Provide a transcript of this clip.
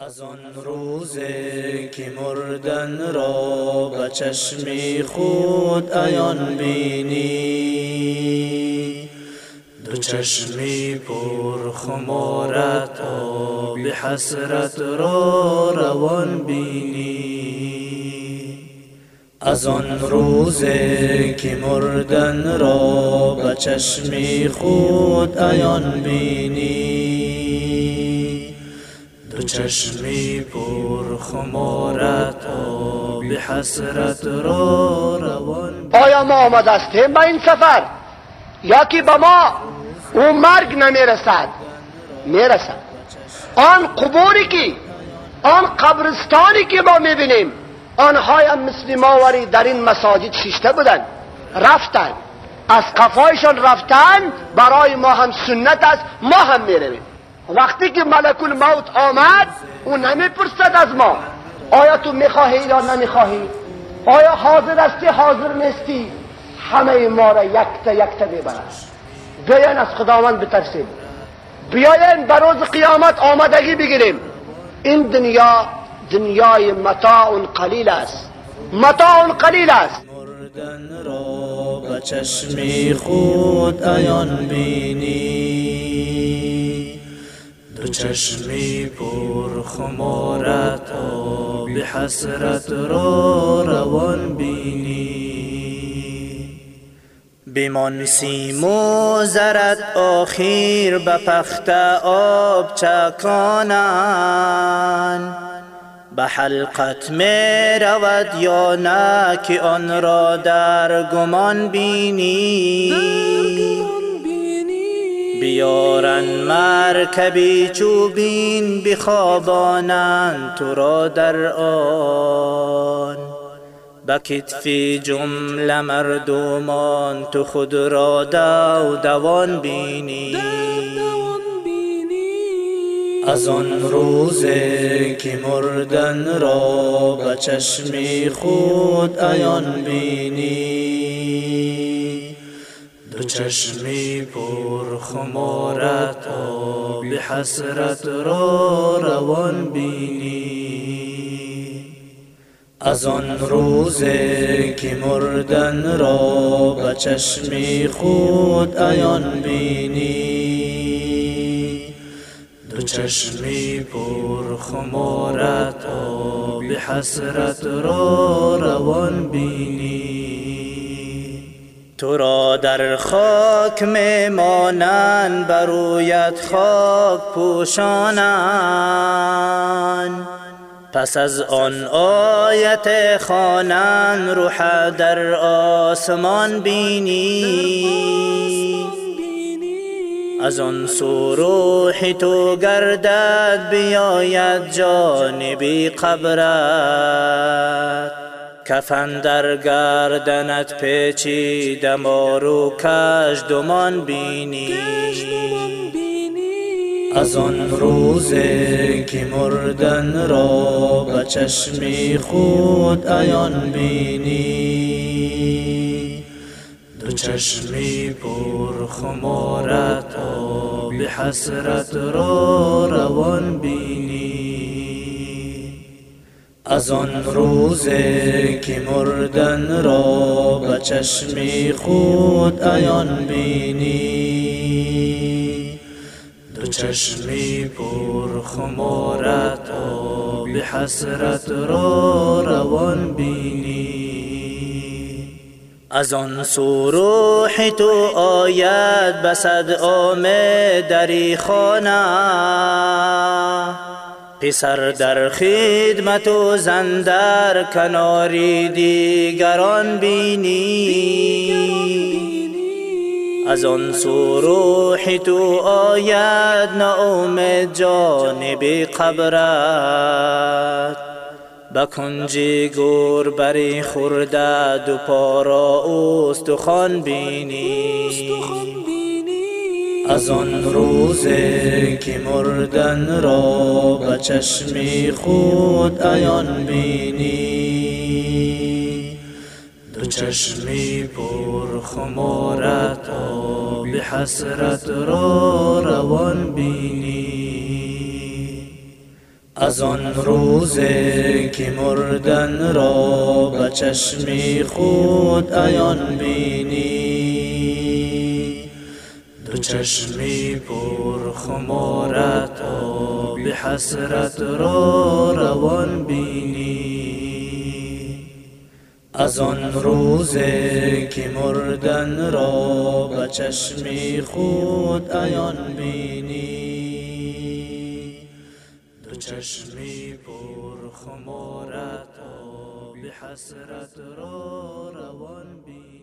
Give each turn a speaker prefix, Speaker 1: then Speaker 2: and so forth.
Speaker 1: از آن روزی که مردن را به چشمی خود ایان بینی. دو چشمی پر خمارت به حسرت را روان بینی. از آن روزی که مردن را به چشمی خود ایان بینی. چشمی پر خمارت به حسرت را روان
Speaker 2: آیا ما آمده هستیم به این سفر. یا که به ما او مرگ نمی‌رسد. می‌رسد. آن قبوری که آن قبرستانی که ما می‌بینیم آنها هم مثل ماوری در این مساجد شیشته بودن رفتن از قفایشان رفتن برای ما هم سنت است. ما هم می‌رویم. وقتی که ملک الموت آمد او نمی‌پرسد از ما آیا تو می‌خواهی یا نمی‌خواهی؟ آیا حاضر هستی حاضر نیستی؟ همه ما را یک تا یک تا ببرد بیاین از خداوند بترسیم. بیاین بر روز قیامت آمدگی بگیریم. این دنیا دنیای متاع قلیل است. متاع قلیل است.
Speaker 1: مردن را به چشمی خود ایان بینی. دو چشمی پر خمارت به حسرت را روان بینی. بیمان سیم و زرد آخیر به پخت آب چکانن. به حلقت می رود یا نه که آن را در گمان بینی. بیارن مرکبی چوبین بخوابانند تو را در آن. به کتفی جمله مردمان تو خود را دو دوان بینی. از آن روزی که مردن را به چشمی خود ایان بینی. چشمی پر خمارت به حسرت را روان بینی. از آن روزی که مردن را به چشمی خود ایان بینی. دو چشمی پر خمارت به حسرت را روان بینی. تو را در خاک میمانن برویت خاک پوشانن پس از آن آیت خانن روح در آسمان بینی. از آن سروح تو گردد بیاید جانبی قبرت. کفن در گردنت پیچی دمارو کش دمان بینی. از آن روزی که مردن را به چشمی خود ایان بینی. دو چشمی پر خمارت به حسرت را روان بینی. از آن روزی که مردن را به چشمی خود ایان بینی. دو چشمی پر خمارت به حسرت را روان بینی. از آن سروح تو آید بسد آمد دری خانه. پسر در خدمت و زن در کناری دیگران بینی. از آن سروح تو آید نه جانب قبرت. به کنجی گور بری خورده دو پارا استخوان بینی. از آن روزی که مردن را به چشمی خود ایان بینی. دو چشمی پر خمارت به حسرت را روان بینی. از آن روزه که مردن را به چشمی خود ایان بینی. چشمی پر خمارت به حسرت را روان بینی. از آن روزه که مردن را به چشمی خود ایان بینی. چشمی پر خمارت به حسرت را روان بی